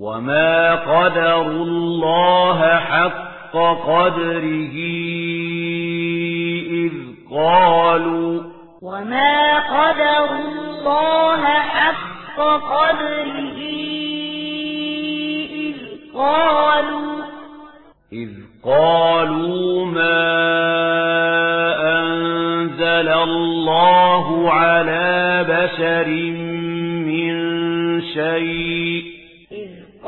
وما قدر الله حق قدره إذ قالوا وما قدر الله حق قدره إذ قالوا إذ قالوا ما أنزل الله على بشر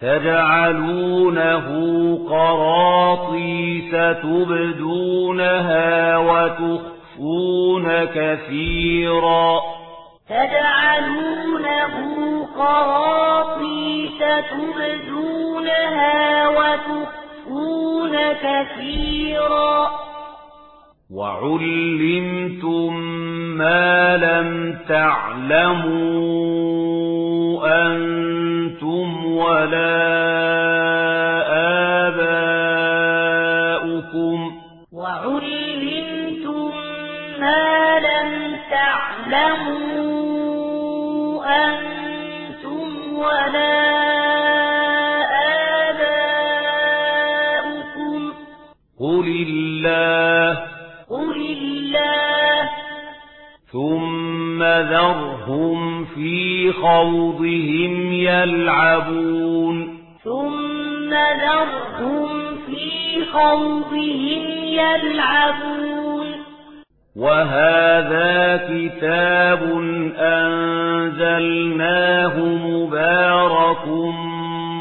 تجعلونه قراطي ستبدونها وتخفون كثيرا. تجعلونه قراطي ستبدونها وتخفون كثيرا وعلمتم ما لم تعلموا أنتم ولا آباؤكم وعلمتم ما لم تعلموا أنتم ولا آباؤكم قل الله قل الله ثم ذرهم في خوضهم يلعبون ثم ذرهم في خوضهم يلعبون وهذا كتاب أنزلناه مبارك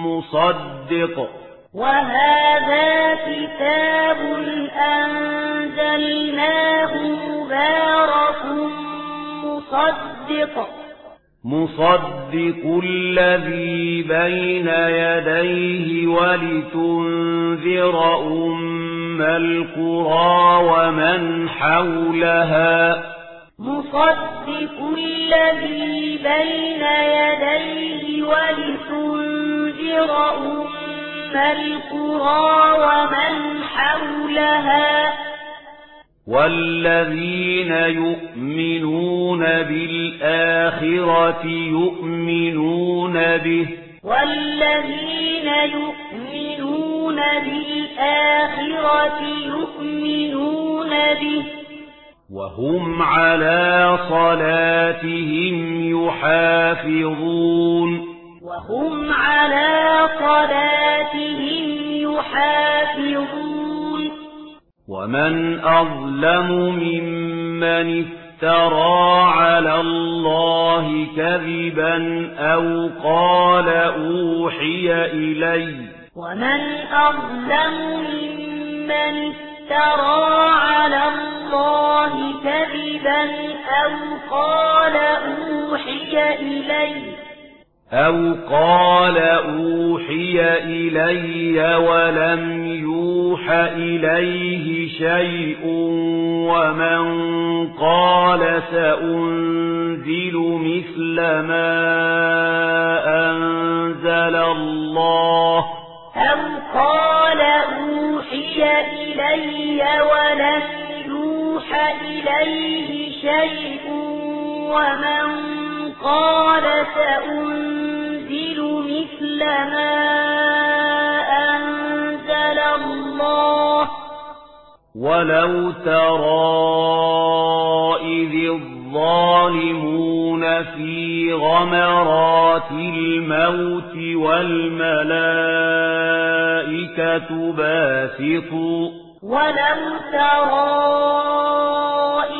مصدق وهذا كتاب أنزلناه مبارك مصدق. مصدق الذي بين يديه ولتنذر أم القرى ومن حولها. مصدق الذي بين يديه ولتنذر أم والذين يؤمنون بالآخرة يؤمنون به والذين يؤمنون بالآخرة يؤمنون به وهم على صلاتهم يحافظون وهم على صلاتهم ومن أظلم ممن افترى على الله كذبا أو قال أوحي إلي ومن أظلم ممن افترى على الله كذبا أو قال أوحي إلي أو قال أوحي إلي ولم يوحى إليه شيء ومن قال سأنزل مثل ما أنزل الله أو قال أوحي إلي ولم يوحى إليه شيء ومن قال سأنزل مثل ما أنزل وَلَوْ تَرَى إِذِ الظَّالِمُونَ فِي غَمَرَاتِ الْمَوْتِ وَالْمَلَائِكَةُ بَاسِطُوا وَلَمْ تَرَى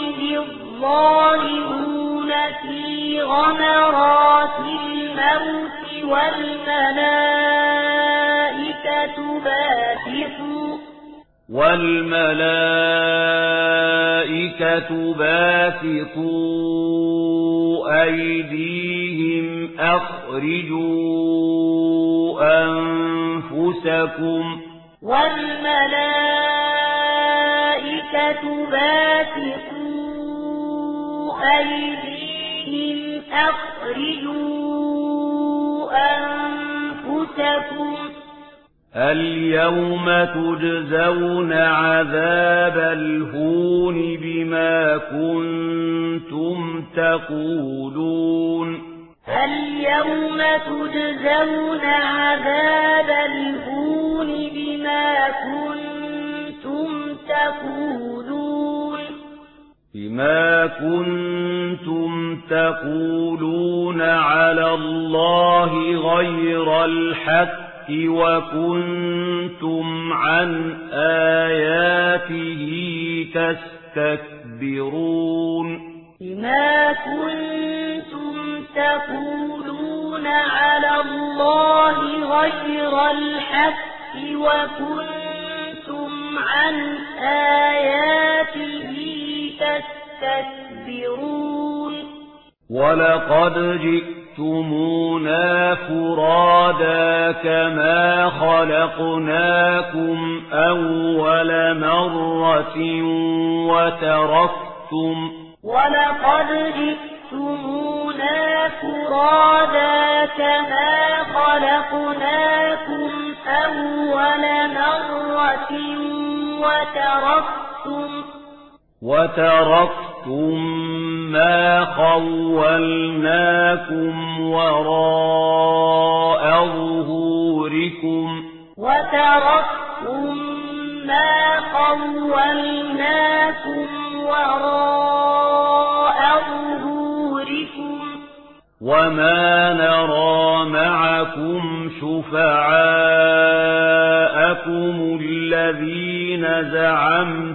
إِذِ الظَّالِمُونَ فِي غَمَرَاتِ الْمَوْتِ وَالْمَلَائِكَةُ وَالْمَلَائِكَةُ باسطوا أَيْدِيهِمْ أَخْرِجُوا أَنفُسَكُمْ وَالْمَلَائِكَةُ باسطوا أَيْدِيهِمْ أَخْرِجُوا أَنفُسَكُمْ اليوم تجزون عذاب الهون بما كنتم تقولون اليوم تجزون عذاب الهون بما كنتم تقولون بما كنتم تقولون على الله غير الحق الْحَقِّ وكنتم عن آياته تستكبرون ما كنتم تقولون على الله غير الحق وكنتم عن آياته تستكبرون ولقد جِئْتُمْ جئتمونا فرادا كما خلقناكم أول مرة وترفتم ولقد جئتمونا فرادا كما خلقناكم أول مرة وترفتم وتركتم ما خولناكم وراء ظهوركم وتركتم ما خولناكم وراء ظهوركم وما نرى معكم شفعاءكم الذين زعمتم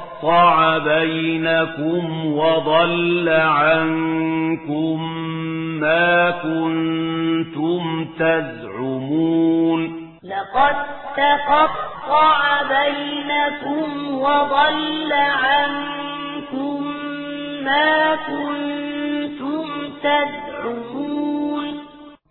وَقَطَعَ بَيْنَكُمْ وَضَلَّ عَنكُم مَّا كُنتُمْ تَزْعُمُونَ لَقَد تَقَطَّعَ بَيْنَكُمْ وَضَلَّ عَنكُم مَّا كُنتُمْ تَزْعُمُونَ